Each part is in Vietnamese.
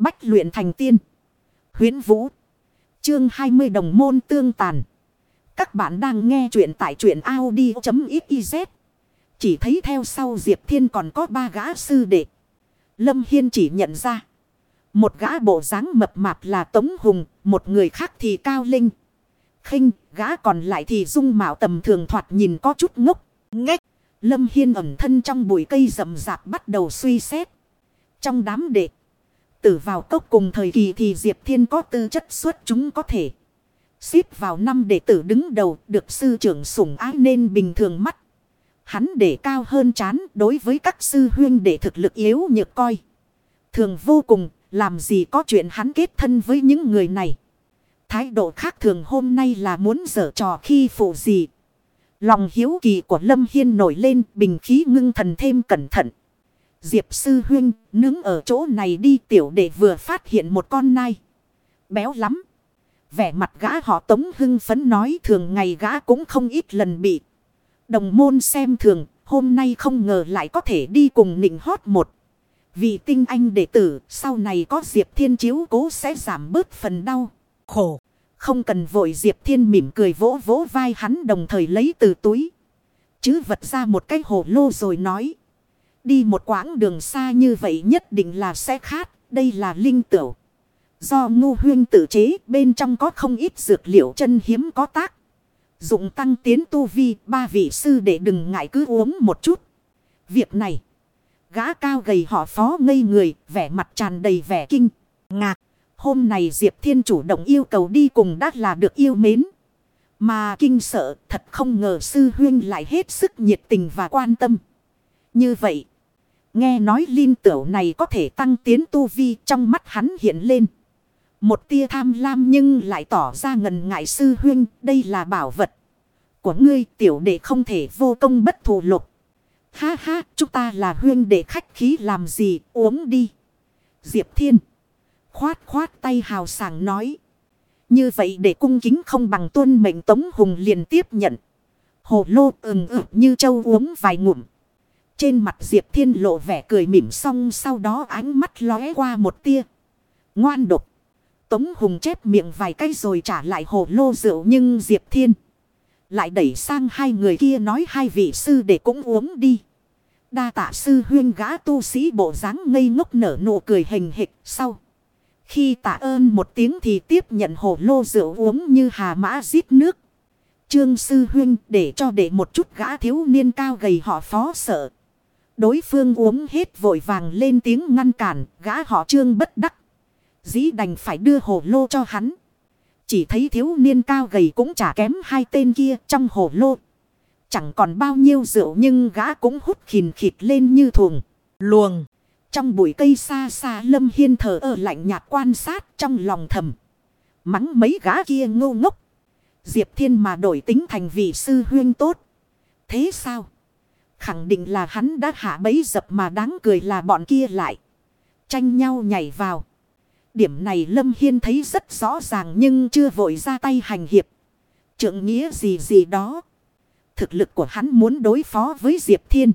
Bách luyện thành tiên. Huyến Vũ. Chương 20 đồng môn tương tàn. Các bạn đang nghe truyện tại truyện Audi.xyz. Chỉ thấy theo sau Diệp Thiên còn có ba gã sư đệ. Lâm Hiên chỉ nhận ra. Một gã bộ dáng mập mạp là Tống Hùng, một người khác thì Cao Linh. khinh gã còn lại thì dung mạo tầm thường thoạt nhìn có chút ngốc, ngách. Lâm Hiên ẩn thân trong bụi cây rậm rạp bắt đầu suy xét. Trong đám đệ tử vào cốc cùng thời kỳ thì Diệp Thiên có tư chất xuất chúng có thể. Xếp vào năm đệ tử đứng đầu được sư trưởng sủng ái nên bình thường mắt. Hắn để cao hơn chán đối với các sư huyên để thực lực yếu nhược coi. Thường vô cùng, làm gì có chuyện hắn kết thân với những người này. Thái độ khác thường hôm nay là muốn dở trò khi phụ gì. Lòng hiếu kỳ của Lâm Hiên nổi lên, bình khí ngưng thần thêm cẩn thận. Diệp sư huynh nướng ở chỗ này đi tiểu đệ vừa phát hiện một con nai. Béo lắm. Vẻ mặt gã họ tống hưng phấn nói thường ngày gã cũng không ít lần bị. Đồng môn xem thường hôm nay không ngờ lại có thể đi cùng nịnh hót một. Vì tinh anh đệ tử sau này có Diệp Thiên chiếu cố sẽ giảm bớt phần đau, khổ. Không cần vội Diệp Thiên mỉm cười vỗ vỗ vai hắn đồng thời lấy từ túi. Chứ vật ra một cái hồ lô rồi nói. Đi một quãng đường xa như vậy nhất định là sẽ khát. Đây là linh tửu. Do ngu huyên tự chế, bên trong có không ít dược liệu chân hiếm có tác. Dụng tăng tiến tu vi, ba vị sư để đừng ngại cứ uống một chút. Việc này. Gã cao gầy họ phó ngây người, vẻ mặt tràn đầy vẻ kinh. Ngạc. Hôm nay Diệp Thiên chủ động yêu cầu đi cùng đắt là được yêu mến. Mà kinh sợ, thật không ngờ sư huyên lại hết sức nhiệt tình và quan tâm. Như vậy. Nghe nói linh tửu này có thể tăng tiến tu vi, trong mắt hắn hiện lên. Một tia tham lam nhưng lại tỏ ra ngần ngại sư huyên đây là bảo vật. Của ngươi, tiểu đệ không thể vô công bất thù lục. Ha ha, chúng ta là huyên đệ khách khí, làm gì uống đi. Diệp Thiên. Khoát khoát tay hào sảng nói. Như vậy để cung kính không bằng tuân mệnh Tống Hùng liền tiếp nhận. Hồ lô ừng ực như châu uống vài ngụm. Trên mặt Diệp Thiên lộ vẻ cười mỉm xong sau đó ánh mắt lóe qua một tia. Ngoan độc. Tống Hùng chép miệng vài cái rồi trả lại hồ lô rượu nhưng Diệp Thiên. Lại đẩy sang hai người kia nói hai vị sư để cũng uống đi. Đa tạ sư huyên gã tu sĩ bộ dáng ngây ngốc nở nụ cười hình hịch sau. Khi tạ ơn một tiếng thì tiếp nhận hồ lô rượu uống như hà mã giết nước. Trương sư huyên để cho để một chút gã thiếu niên cao gầy họ phó sợ. Đối phương uống hết vội vàng lên tiếng ngăn cản, gã họ trương bất đắc. Dĩ đành phải đưa hồ lô cho hắn. Chỉ thấy thiếu niên cao gầy cũng chả kém hai tên kia trong hồ lô. Chẳng còn bao nhiêu rượu nhưng gã cũng hút khìn khịt lên như thuồng, luồng. Trong bụi cây xa xa Lâm Hiên thở ở lạnh nhạt quan sát trong lòng thầm. Mắng mấy gã kia ngô ngốc. Diệp Thiên mà đổi tính thành vị sư huyên tốt. Thế sao? Khẳng định là hắn đã hạ bấy dập mà đáng cười là bọn kia lại. Tranh nhau nhảy vào. Điểm này Lâm Hiên thấy rất rõ ràng nhưng chưa vội ra tay hành hiệp. Trượng nghĩa gì gì đó. Thực lực của hắn muốn đối phó với Diệp Thiên.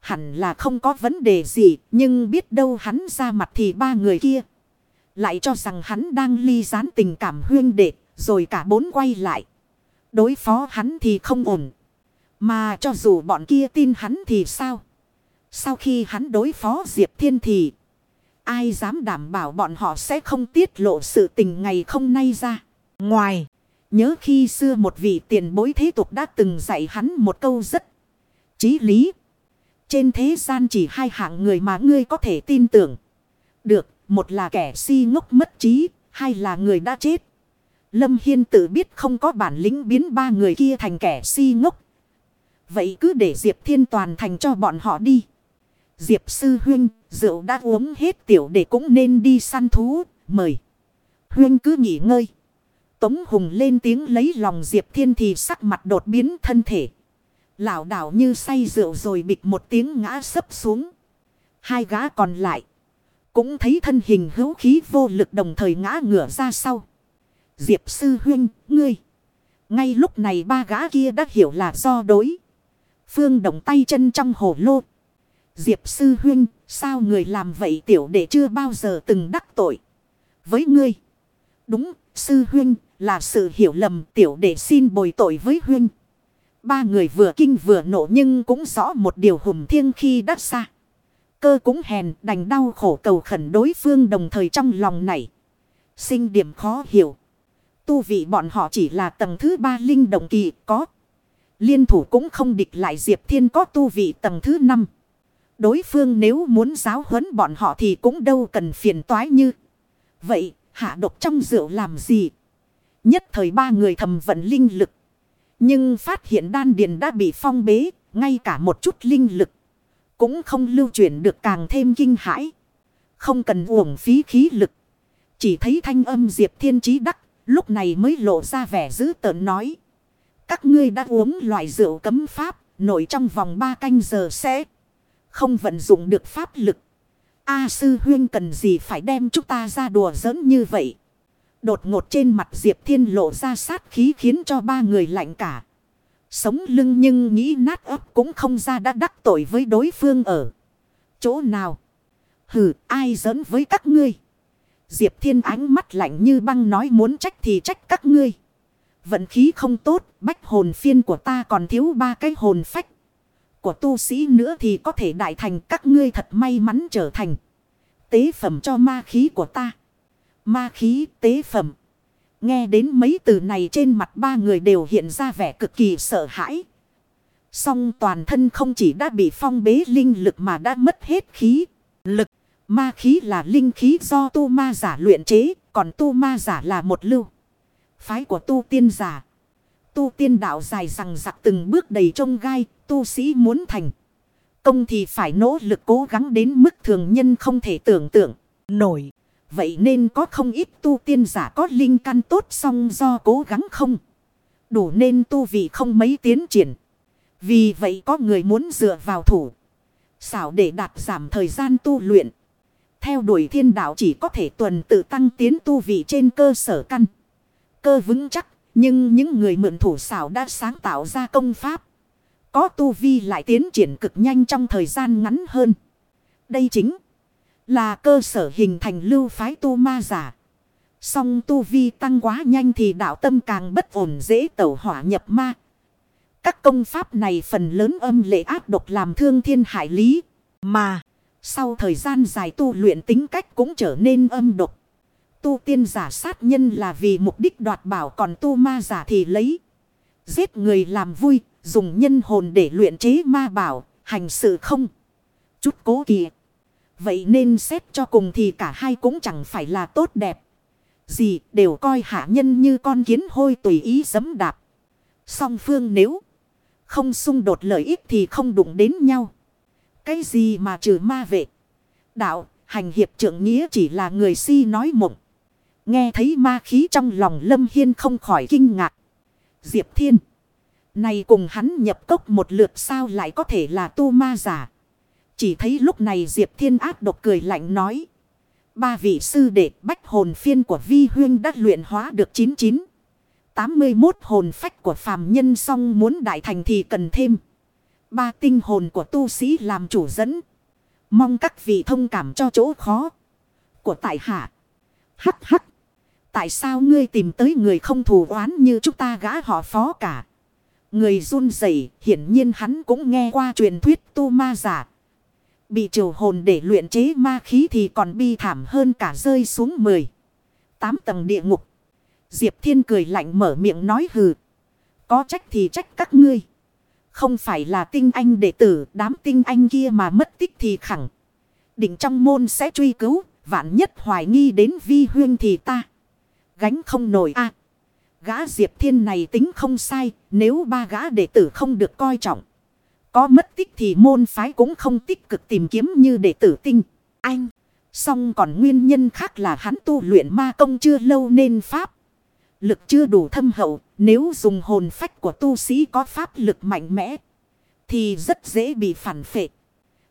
Hẳn là không có vấn đề gì, nhưng biết đâu hắn ra mặt thì ba người kia. Lại cho rằng hắn đang ly gián tình cảm huyên đệ, rồi cả bốn quay lại. Đối phó hắn thì không ổn. Mà cho dù bọn kia tin hắn thì sao? Sau khi hắn đối phó Diệp Thiên thì... Ai dám đảm bảo bọn họ sẽ không tiết lộ sự tình ngày không nay ra. Ngoài, nhớ khi xưa một vị tiền bối thế tục đã từng dạy hắn một câu rất chí lý. Trên thế gian chỉ hai hạng người mà ngươi có thể tin tưởng. Được, một là kẻ si ngốc mất trí, hai là người đã chết. Lâm Hiên tự biết không có bản lĩnh biến ba người kia thành kẻ si ngốc. Vậy cứ để Diệp Thiên toàn thành cho bọn họ đi. Diệp Sư Huynh, rượu đã uống hết tiểu để cũng nên đi săn thú, mời. Huynh cứ nghỉ ngơi. Tống Hùng lên tiếng lấy lòng Diệp Thiên thì sắc mặt đột biến thân thể. lão đảo như say rượu rồi bịch một tiếng ngã sấp xuống. Hai gã còn lại. Cũng thấy thân hình hữu khí vô lực đồng thời ngã ngửa ra sau. Diệp sư huynh, ngươi. Ngay lúc này ba gã kia đã hiểu là do đối. Phương động tay chân trong hồ lô. Diệp sư huynh, Sao người làm vậy tiểu đệ chưa bao giờ từng đắc tội. Với ngươi. Đúng, sư huynh, là sự hiểu lầm tiểu đệ xin bồi tội với huynh. Ba người vừa kinh vừa nộ nhưng cũng rõ một điều hùng thiêng khi đắt xa. Cơ cũng hèn đành đau khổ cầu khẩn đối phương đồng thời trong lòng này. Sinh điểm khó hiểu. Tu vị bọn họ chỉ là tầng thứ ba linh động kỳ có. Liên thủ cũng không địch lại Diệp Thiên có tu vị tầng thứ năm. Đối phương nếu muốn giáo huấn bọn họ thì cũng đâu cần phiền toái như. Vậy hạ độc trong rượu làm gì? Nhất thời ba người thầm vận linh lực. Nhưng phát hiện đan điền đã bị phong bế, ngay cả một chút linh lực. Cũng không lưu chuyển được càng thêm kinh hãi. Không cần uổng phí khí lực. Chỉ thấy thanh âm Diệp Thiên Chí đắc, lúc này mới lộ ra vẻ dữ tợn nói. Các ngươi đã uống loại rượu cấm pháp, nổi trong vòng ba canh giờ sẽ không vận dụng được pháp lực. A sư huyên cần gì phải đem chúng ta ra đùa giỡn như vậy. Đột ngột trên mặt Diệp Thiên lộ ra sát khí khiến cho ba người lạnh cả. Sống lưng nhưng nghĩ nát ấp cũng không ra đã đắc tội với đối phương ở. Chỗ nào? Hừ, ai giỡn với các ngươi? Diệp Thiên ánh mắt lạnh như băng nói muốn trách thì trách các ngươi. Vận khí không tốt, bách hồn phiên của ta còn thiếu ba cái hồn phách. Của tu sĩ nữa thì có thể đại thành các ngươi thật may mắn trở thành. Tế phẩm cho ma khí của ta. Ma khí tế phẩm. Nghe đến mấy từ này trên mặt ba người đều hiện ra vẻ cực kỳ sợ hãi. Song toàn thân không chỉ đã bị phong bế linh lực mà đã mất hết khí, lực. Ma khí là linh khí do tu ma giả luyện chế, còn tu ma giả là một lưu. Phái của tu tiên giả. Tu tiên đạo dài rằng giặc từng bước đầy trông gai, tu sĩ muốn thành. Công thì phải nỗ lực cố gắng đến mức thường nhân không thể tưởng tượng, nổi. Vậy nên có không ít tu tiên giả có linh căn tốt song do cố gắng không. Đủ nên tu vị không mấy tiến triển. Vì vậy có người muốn dựa vào thủ. Xảo để đạt giảm thời gian tu luyện. Theo đuổi thiên đạo chỉ có thể tuần tự tăng tiến tu vị trên cơ sở căn. Cơ vững chắc. Nhưng những người mượn thủ xảo đã sáng tạo ra công pháp. Có tu vi lại tiến triển cực nhanh trong thời gian ngắn hơn. Đây chính là cơ sở hình thành lưu phái tu ma giả. Song tu vi tăng quá nhanh thì đạo tâm càng bất ổn dễ tẩu hỏa nhập ma. Các công pháp này phần lớn âm lệ áp độc làm thương thiên hải lý. Mà sau thời gian dài tu luyện tính cách cũng trở nên âm độc. Tu tiên giả sát nhân là vì mục đích đoạt bảo còn tu ma giả thì lấy. Giết người làm vui, dùng nhân hồn để luyện chế ma bảo, hành sự không. Chút cố kỵ. Vậy nên xét cho cùng thì cả hai cũng chẳng phải là tốt đẹp. Gì đều coi hạ nhân như con kiến hôi tùy ý dấm đạp. Song phương nếu không xung đột lợi ích thì không đụng đến nhau. Cái gì mà trừ ma vệ. Đạo, hành hiệp trưởng nghĩa chỉ là người si nói mộng. Nghe thấy ma khí trong lòng Lâm Hiên không khỏi kinh ngạc. Diệp Thiên. Này cùng hắn nhập cốc một lượt sao lại có thể là tu ma giả. Chỉ thấy lúc này Diệp Thiên ác độc cười lạnh nói. Ba vị sư đệ bách hồn phiên của Vi Huyên đã luyện hóa được 99. 81 hồn phách của phàm nhân song muốn đại thành thì cần thêm. Ba tinh hồn của tu sĩ làm chủ dẫn. Mong các vị thông cảm cho chỗ khó. Của tại hạ. Hắc hắc. Tại sao ngươi tìm tới người không thù oán như chúng ta gã họ phó cả? Người run rẩy, hiển nhiên hắn cũng nghe qua truyền thuyết tu ma giả. Bị triều hồn để luyện chế ma khí thì còn bi thảm hơn cả rơi xuống 10. Tám tầng địa ngục. Diệp Thiên cười lạnh mở miệng nói hừ. Có trách thì trách các ngươi. Không phải là tinh anh đệ tử, đám tinh anh kia mà mất tích thì khẳng. Định trong môn sẽ truy cứu. Vạn nhất hoài nghi đến vi huyên thì ta. Gánh không nổi a à, Gã Diệp Thiên này tính không sai. Nếu ba gã đệ tử không được coi trọng. Có mất tích thì môn phái cũng không tích cực tìm kiếm như đệ tử tinh. Anh. Xong còn nguyên nhân khác là hắn tu luyện ma công chưa lâu nên pháp. Lực chưa đủ thâm hậu. Nếu dùng hồn phách của tu sĩ có pháp lực mạnh mẽ. Thì rất dễ bị phản phệ.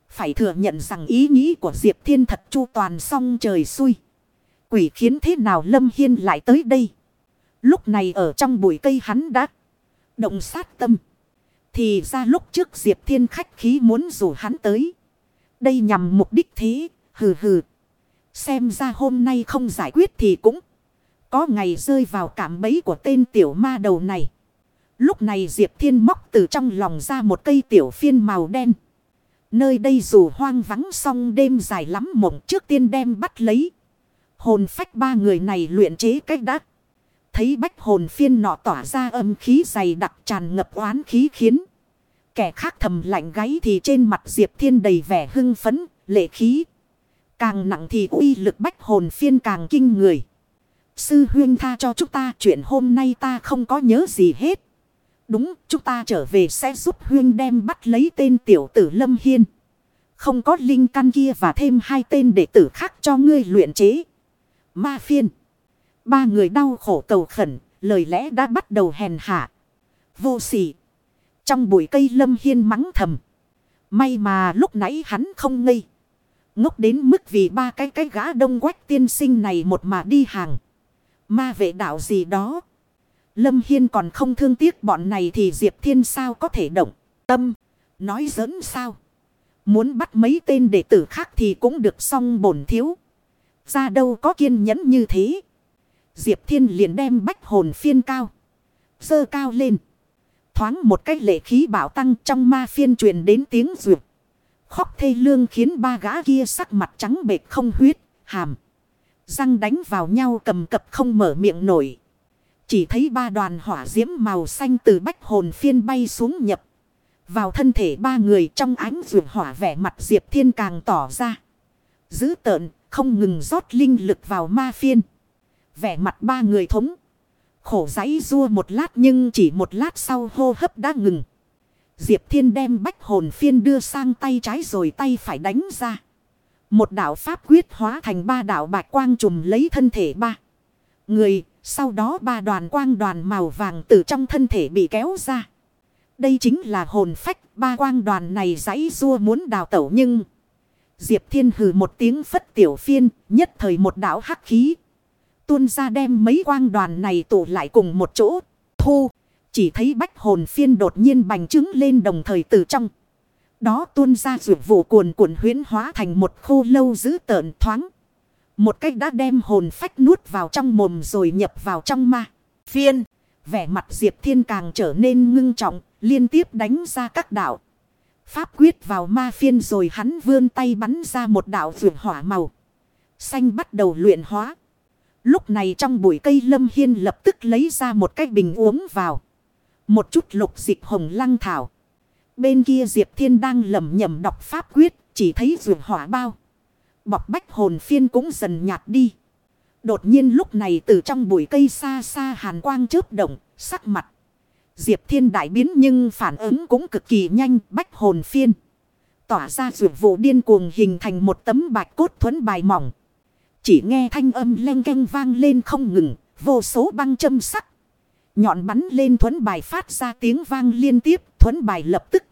Phải thừa nhận rằng ý nghĩ của Diệp Thiên thật chu toàn xong trời xui. Quỷ khiến thế nào Lâm Hiên lại tới đây. Lúc này ở trong bụi cây hắn đã động sát tâm. Thì ra lúc trước Diệp Thiên khách khí muốn rủ hắn tới. Đây nhằm mục đích thế, hừ hừ. Xem ra hôm nay không giải quyết thì cũng có ngày rơi vào cảm bẫy của tên tiểu ma đầu này. Lúc này Diệp Thiên móc từ trong lòng ra một cây tiểu phiên màu đen. Nơi đây dù hoang vắng song đêm dài lắm mộng trước tiên đem bắt lấy. Hồn phách ba người này luyện chế cách đắc. Thấy bách hồn phiên nọ tỏa ra âm khí dày đặc tràn ngập oán khí khiến. Kẻ khác thầm lạnh gáy thì trên mặt Diệp Thiên đầy vẻ hưng phấn, lệ khí. Càng nặng thì uy lực bách hồn phiên càng kinh người. Sư huyên tha cho chúng ta chuyện hôm nay ta không có nhớ gì hết. Đúng, chúng ta trở về sẽ giúp huyên đem bắt lấy tên tiểu tử Lâm Hiên. Không có linh căn kia và thêm hai tên đệ tử khác cho ngươi luyện chế. Ma phiên. Ba người đau khổ cầu khẩn, lời lẽ đã bắt đầu hèn hạ. Vô sỉ. Trong bụi cây Lâm Hiên mắng thầm. May mà lúc nãy hắn không ngây. Ngốc đến mức vì ba cái cái gã đông quách tiên sinh này một mà đi hàng. Ma vệ đạo gì đó. Lâm Hiên còn không thương tiếc bọn này thì Diệp Thiên sao có thể động. Tâm. Nói giỡn sao. Muốn bắt mấy tên đệ tử khác thì cũng được xong bổn thiếu. Ra đâu có kiên nhẫn như thế. Diệp Thiên liền đem bách hồn phiên cao. Dơ cao lên. Thoáng một cách lệ khí bảo tăng trong ma phiên truyền đến tiếng rượu. Khóc thê lương khiến ba gã kia sắc mặt trắng bệt không huyết, hàm. Răng đánh vào nhau cầm cập không mở miệng nổi. Chỉ thấy ba đoàn hỏa diễm màu xanh từ bách hồn phiên bay xuống nhập. Vào thân thể ba người trong ánh rượu hỏa vẻ mặt Diệp Thiên càng tỏ ra. Giữ tợn, không ngừng rót linh lực vào ma phiên. Vẻ mặt ba người thống. Khổ giấy rua một lát nhưng chỉ một lát sau hô hấp đã ngừng. Diệp Thiên đem bách hồn phiên đưa sang tay trái rồi tay phải đánh ra. Một đạo pháp quyết hóa thành ba đạo bạch quang trùm lấy thân thể ba. Người, sau đó ba đoàn quang đoàn màu vàng từ trong thân thể bị kéo ra. Đây chính là hồn phách, ba quang đoàn này giấy rua muốn đào tẩu nhưng... Diệp Thiên hừ một tiếng phất tiểu phiên, nhất thời một đảo hắc khí. Tuôn ra đem mấy quang đoàn này tụ lại cùng một chỗ. Thu, chỉ thấy bách hồn phiên đột nhiên bành trướng lên đồng thời từ trong. Đó tuôn ra rượu vụ cuồn cuộn huyến hóa thành một khô lâu dữ tợn thoáng. Một cách đã đem hồn phách nuốt vào trong mồm rồi nhập vào trong ma. Phiên, vẻ mặt Diệp Thiên càng trở nên ngưng trọng, liên tiếp đánh ra các đạo. Pháp quyết vào ma phiên rồi hắn vươn tay bắn ra một đạo vượt hỏa màu. Xanh bắt đầu luyện hóa. Lúc này trong bụi cây lâm hiên lập tức lấy ra một cái bình uống vào. Một chút lục dịch hồng lăng thảo. Bên kia Diệp Thiên đang lầm nhầm đọc pháp quyết, chỉ thấy vượt hỏa bao. Bọc bách hồn phiên cũng dần nhạt đi. Đột nhiên lúc này từ trong bụi cây xa xa hàn quang chớp động, sắc mặt. Diệp Thiên đại biến nhưng phản ứng cũng cực kỳ nhanh, bách hồn phiên. Tỏa ra rượu vụ điên cuồng hình thành một tấm bạch cốt thuẫn bài mỏng. Chỉ nghe thanh âm len canh vang lên không ngừng, vô số băng châm sắc. Nhọn bắn lên thuẫn bài phát ra tiếng vang liên tiếp, thuẫn bài lập tức.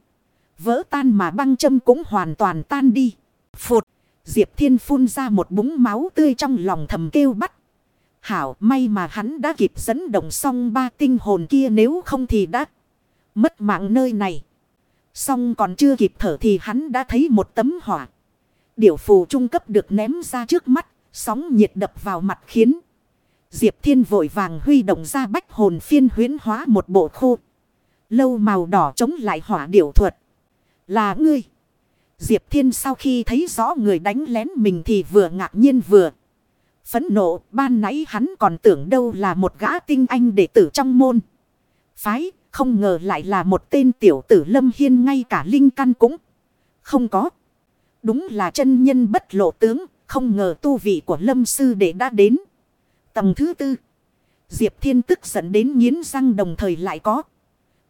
Vỡ tan mà băng châm cũng hoàn toàn tan đi. Phụt, Diệp Thiên phun ra một búng máu tươi trong lòng thầm kêu bắt. Hảo may mà hắn đã kịp dẫn động xong ba tinh hồn kia nếu không thì đã mất mạng nơi này. Xong còn chưa kịp thở thì hắn đã thấy một tấm hỏa. Điểu phù trung cấp được ném ra trước mắt, sóng nhiệt đập vào mặt khiến. Diệp Thiên vội vàng huy động ra bách hồn phiên huyến hóa một bộ khô. Lâu màu đỏ chống lại hỏa điểu thuật. Là ngươi. Diệp Thiên sau khi thấy rõ người đánh lén mình thì vừa ngạc nhiên vừa. Phấn nộ, ban nãy hắn còn tưởng đâu là một gã tinh anh đệ tử trong môn. Phái, không ngờ lại là một tên tiểu tử lâm hiên, ngay cả linh căn cũng không có. Đúng là chân nhân bất lộ tướng, không ngờ tu vị của lâm sư đệ đã đến. Tầng thứ tư. Diệp Thiên tức giận đến nghiến răng đồng thời lại có.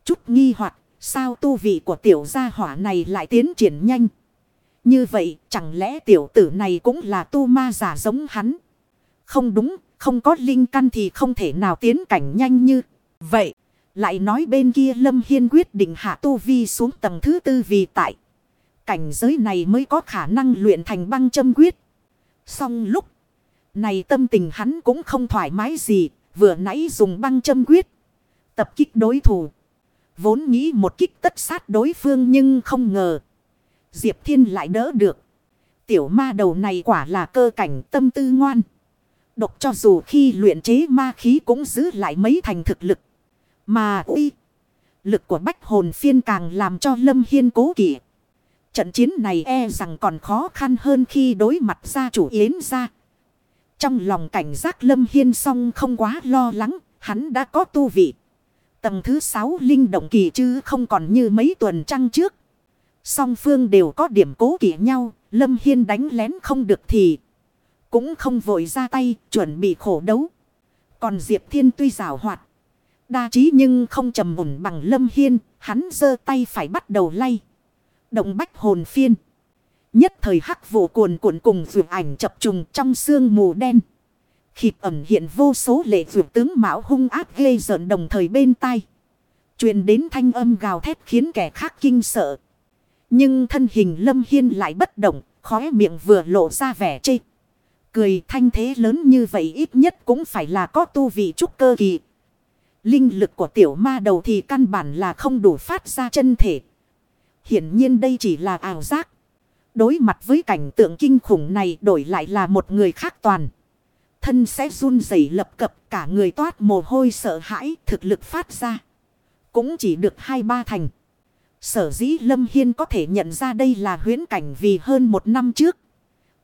Chút nghi hoặc, sao tu vị của tiểu gia hỏa này lại tiến triển nhanh. Như vậy, chẳng lẽ tiểu tử này cũng là tu ma giả giống hắn. Không đúng, không có linh căn thì không thể nào tiến cảnh nhanh như vậy. Lại nói bên kia Lâm Hiên quyết định hạ tu vi xuống tầng thứ tư vì tại. Cảnh giới này mới có khả năng luyện thành băng châm quyết. Xong lúc này tâm tình hắn cũng không thoải mái gì, vừa nãy dùng băng châm quyết. Tập kích đối thủ. Vốn nghĩ một kích tất sát đối phương nhưng không ngờ. Diệp Thiên lại đỡ được. Tiểu ma đầu này quả là cơ cảnh tâm tư ngoan. Độc cho dù khi luyện chế ma khí cũng giữ lại mấy thành thực lực. Mà uy, lực của bách hồn phiên càng làm cho Lâm Hiên cố kỵ. Trận chiến này e rằng còn khó khăn hơn khi đối mặt gia chủ yến ra. Trong lòng cảnh giác Lâm Hiên song không quá lo lắng, hắn đã có tu vị. Tầng thứ sáu linh động kỳ chứ không còn như mấy tuần trăng trước. Song phương đều có điểm cố kỵ nhau, Lâm Hiên đánh lén không được thì cũng không vội ra tay, chuẩn bị khổ đấu. Còn Diệp Thiên tuy rào hoạt, đa trí nhưng không trầm mùn bằng Lâm Hiên, hắn giơ tay phải bắt đầu lay. Động bách hồn phiên. Nhất thời hắc vụ cuồn cuộn cùng vượt ảnh chập trùng trong sương mù đen. Khịp ẩm hiện vô số lệ vượt tướng mạo hung ác ghê giận đồng thời bên tai. truyền đến thanh âm gào thét khiến kẻ khác kinh sợ. Nhưng thân hình lâm hiên lại bất động, khóe miệng vừa lộ ra vẻ chê. Cười, thanh thế lớn như vậy ít nhất cũng phải là có tu vị trúc cơ kỳ. Linh lực của tiểu ma đầu thì căn bản là không đủ phát ra chân thể. Hiển nhiên đây chỉ là ảo giác. Đối mặt với cảnh tượng kinh khủng này đổi lại là một người khác toàn. Thân sẽ run rẩy lập cập, cả người toát mồ hôi sợ hãi, thực lực phát ra. Cũng chỉ được hai ba thành. Sở dĩ Lâm Hiên có thể nhận ra đây là huyến cảnh vì hơn một năm trước.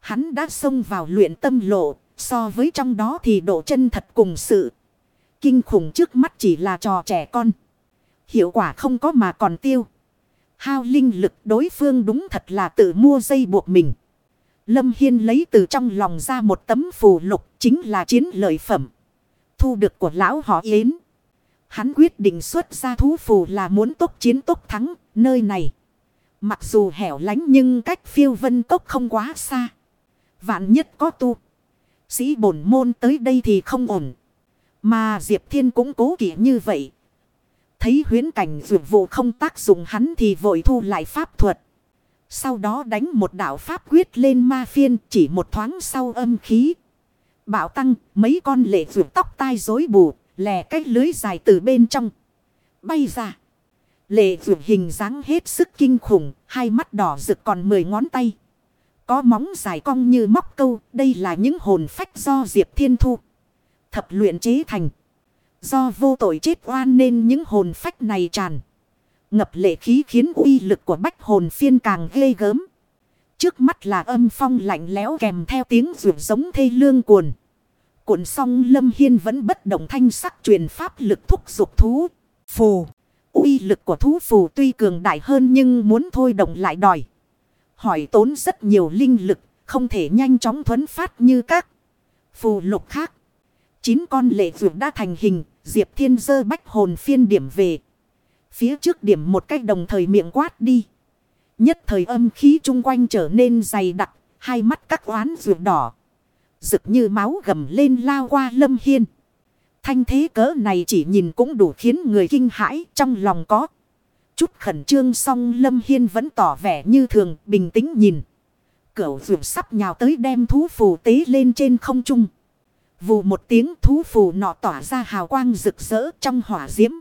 Hắn đã xông vào luyện tâm lộ. So với trong đó thì độ chân thật cùng sự. Kinh khủng trước mắt chỉ là trò trẻ con. Hiệu quả không có mà còn tiêu. Hao linh lực đối phương đúng thật là tự mua dây buộc mình. Lâm Hiên lấy từ trong lòng ra một tấm phù lục, chính là chiến lợi phẩm. Thu được của lão họ Yến. Hắn quyết định xuất ra thú phù là muốn tốc chiến tốc thắng nơi này. Mặc dù hẻo lánh nhưng cách phiêu vân tốc không quá xa. Vạn nhất có tu. Sĩ bổn môn tới đây thì không ổn. Mà Diệp Thiên cũng cố kỵ như vậy. Thấy huyến cảnh dược vụ không tác dụng hắn thì vội thu lại pháp thuật. Sau đó đánh một đạo pháp quyết lên ma phiên chỉ một thoáng sau âm khí. Bảo tăng mấy con lệ dược tóc tai rối bù, lè cách lưới dài từ bên trong. Bay ra. Lệ dược hình dáng hết sức kinh khủng, hai mắt đỏ rực còn mười ngón tay. Có móng dài cong như móc câu, đây là những hồn phách do Diệp Thiên Thu. Thập luyện chế thành. Do vô tội chết oan nên những hồn phách này tràn. Ngập lệ khí khiến uy lực của bách hồn phiên càng ghê gớm. Trước mắt là âm phong lạnh lẽo kèm theo tiếng rượu giống thê lương cuồn. Cuộn xong lâm hiên vẫn bất động thanh sắc truyền pháp lực thúc dục thú. Phù. uy lực của thú phù tuy cường đại hơn nhưng muốn thôi động lại đòi. Hỏi tốn rất nhiều linh lực. Không thể nhanh chóng thuấn phát như các phù lục khác. Chín con lệ vượt đã thành hình. Diệp thiên dơ bách hồn phiên điểm về. Phía trước điểm một cách đồng thời miệng quát đi. Nhất thời âm khí chung quanh trở nên dày đặc. Hai mắt các oán vượt đỏ. Rực như máu gầm lên lao qua lâm hiên. Thanh thế cỡ này chỉ nhìn cũng đủ khiến người kinh hãi, trong lòng có. Chút khẩn trương xong lâm hiên vẫn tỏ vẻ như thường, bình tĩnh nhìn. Cửu vượt sắp nhào tới đem thú phù tế lên trên không trung. Vù một tiếng thú phù nọ tỏa ra hào quang rực rỡ trong hỏa diễm.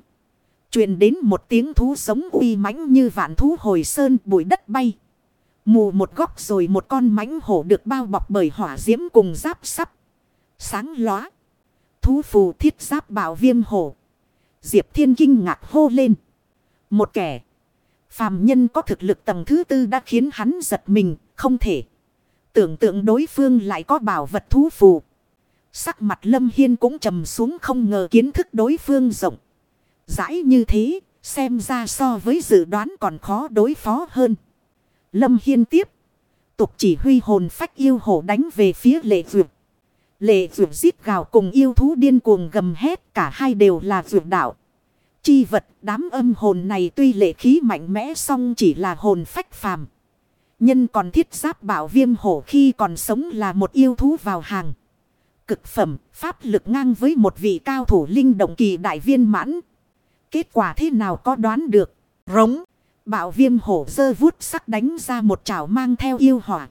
truyền đến một tiếng thú sống uy mãnh như vạn thú hồi sơn bụi đất bay. Mù một góc rồi một con mãnh hổ được bao bọc bởi hỏa diễm cùng giáp sắp. Sáng lóa. Thú phù thiết giáp bảo viêm hổ. Diệp thiên kinh ngạc hô lên. Một kẻ. Phàm nhân có thực lực tầng thứ tư đã khiến hắn giật mình. Không thể. Tưởng tượng đối phương lại có bảo vật thú phù. Sắc mặt Lâm Hiên cũng trầm xuống không ngờ kiến thức đối phương rộng. Giải như thế, xem ra so với dự đoán còn khó đối phó hơn. Lâm Hiên tiếp. Tục chỉ huy hồn phách yêu hổ đánh về phía lệ vượt. Lệ vượt giết gào cùng yêu thú điên cuồng gầm hét cả hai đều là vượt đạo. Chi vật đám âm hồn này tuy lệ khí mạnh mẽ song chỉ là hồn phách phàm. Nhân còn thiết giáp bảo viêm hổ khi còn sống là một yêu thú vào hàng cực phẩm, pháp lực ngang với một vị cao thủ linh động kỳ đại viên mãn. Kết quả thế nào có đoán được? Rống, bảo viêm hổ dơ vuốt sắc đánh ra một chảo mang theo yêu hỏa.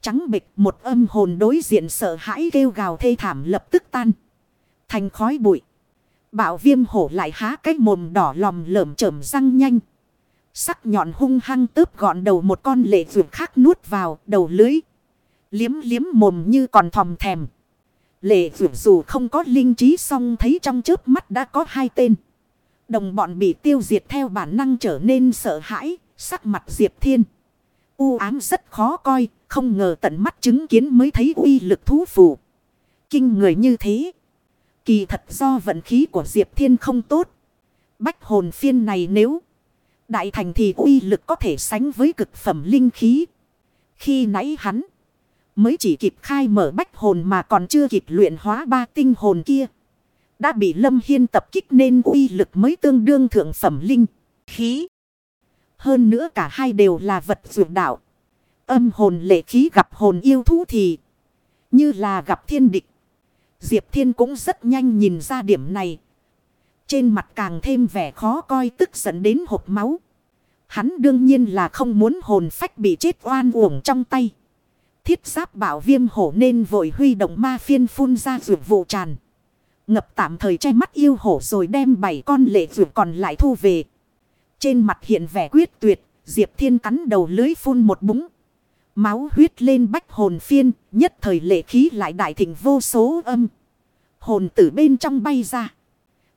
Trắng bịch một âm hồn đối diện sợ hãi kêu gào thê thảm lập tức tan. Thành khói bụi. Bạo viêm hổ lại há cái mồm đỏ lòm lởm chởm răng nhanh. Sắc nhọn hung hăng tớp gọn đầu một con lệ vượt khác nuốt vào đầu lưới. Liếm liếm mồm như còn thòm thèm. Lệ vượt dù không có linh trí song thấy trong chớp mắt đã có hai tên. Đồng bọn bị tiêu diệt theo bản năng trở nên sợ hãi, sắc mặt Diệp Thiên. U ám rất khó coi, không ngờ tận mắt chứng kiến mới thấy uy lực thú phù. Kinh người như thế. Kỳ thật do vận khí của Diệp Thiên không tốt. Bách hồn phiên này nếu đại thành thì uy lực có thể sánh với cực phẩm linh khí. Khi nãy hắn mới chỉ kịp khai mở bách hồn mà còn chưa kịp luyện hóa ba tinh hồn kia. Đã bị Lâm Hiên tập kích nên uy lực mới tương đương thượng phẩm linh khí. Hơn nữa cả hai đều là vật dược đạo. Âm hồn lệ khí gặp hồn yêu thú thì như là gặp thiên địch. Diệp Thiên cũng rất nhanh nhìn ra điểm này. Trên mặt càng thêm vẻ khó coi tức giận đến hộp máu. Hắn đương nhiên là không muốn hồn phách bị chết oan uổng trong tay. Thiết giáp bảo viêm hổ nên vội huy động ma phiên phun ra rượu vụ tràn. Ngập tạm thời che mắt yêu hổ rồi đem bảy con lệ rượu còn lại thu về. Trên mặt hiện vẻ quyết tuyệt, Diệp Thiên cắn đầu lưới phun một búng. Máu huyết lên bách hồn phiên, nhất thời lệ khí lại đại thịnh vô số âm. Hồn từ bên trong bay ra.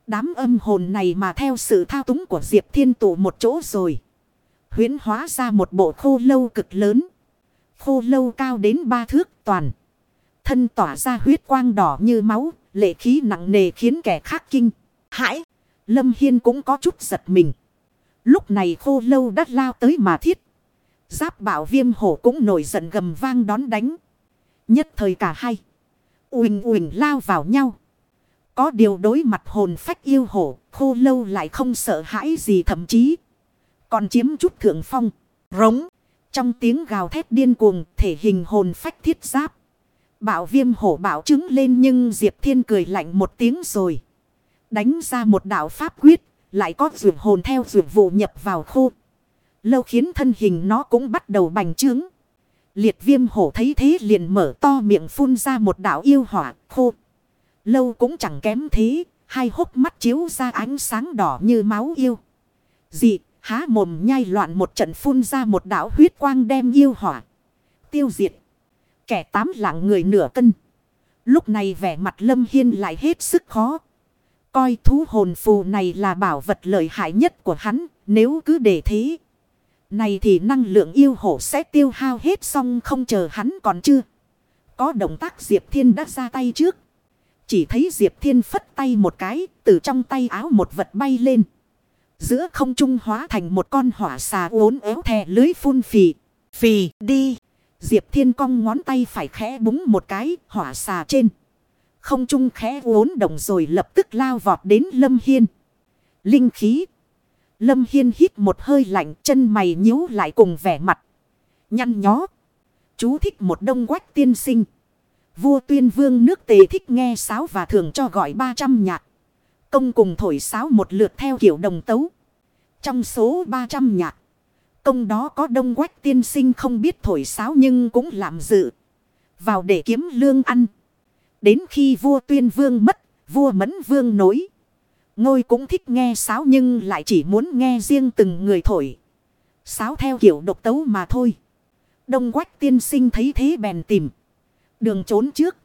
Đám âm hồn này mà theo sự thao túng của Diệp Thiên tụ một chỗ rồi. Huyến hóa ra một bộ khô lâu cực lớn. Khô lâu cao đến ba thước toàn. Thân tỏa ra huyết quang đỏ như máu, lệ khí nặng nề khiến kẻ khác kinh. Hãi! Lâm Hiên cũng có chút giật mình. Lúc này khô lâu đã lao tới mà thiết. Giáp bảo viêm hổ cũng nổi giận gầm vang đón đánh. Nhất thời cả hai. Uỳnh uỳnh lao vào nhau. Có điều đối mặt hồn phách yêu hổ, khô lâu lại không sợ hãi gì thậm chí. Còn chiếm chút thượng phong, rống. Trong tiếng gào thét điên cuồng, thể hình hồn phách thiết giáp. Bảo viêm hổ bảo trứng lên nhưng Diệp Thiên cười lạnh một tiếng rồi. Đánh ra một đạo pháp quyết, lại có rượu hồn theo rượu vụ nhập vào khô. Lâu khiến thân hình nó cũng bắt đầu bành trướng. Liệt viêm hổ thấy thế liền mở to miệng phun ra một đạo yêu hỏa khô. Lâu cũng chẳng kém thế, hai hốc mắt chiếu ra ánh sáng đỏ như máu yêu. Dị, há mồm nhai loạn một trận phun ra một đạo huyết quang đem yêu hỏa. Tiêu diệt. Kẻ tám lạng người nửa cân. Lúc này vẻ mặt lâm hiên lại hết sức khó. Coi thú hồn phù này là bảo vật lợi hại nhất của hắn, nếu cứ để thế. Này thì năng lượng yêu hổ sẽ tiêu hao hết xong không chờ hắn còn chưa. Có động tác Diệp Thiên đã ra tay trước. Chỉ thấy Diệp Thiên phất tay một cái, từ trong tay áo một vật bay lên. Giữa không trung hóa thành một con hỏa xà uốn éo thè lưới phun phì. Phì đi. Diệp Thiên cong ngón tay phải khẽ búng một cái hỏa xà trên. Không trung khẽ uốn động rồi lập tức lao vọt đến Lâm Hiên. Linh khí. Lâm Hiên hít một hơi lạnh chân mày nhíu lại cùng vẻ mặt. Nhăn nhó. Chú thích một đông quách tiên sinh. Vua tuyên vương nước tề thích nghe sáo và thường cho gọi 300 nhạc. Công cùng thổi sáo một lượt theo kiểu đồng tấu. Trong số 300 nhạc. Công đó có đông quách tiên sinh không biết thổi sáo nhưng cũng làm dự. Vào để kiếm lương ăn. Đến khi vua tuyên vương mất, vua mẫn vương nối. Ngôi cũng thích nghe sáo nhưng lại chỉ muốn nghe riêng từng người thổi. Sáo theo kiểu độc tấu mà thôi. Đông quách tiên sinh thấy thế bèn tìm. Đường trốn trước.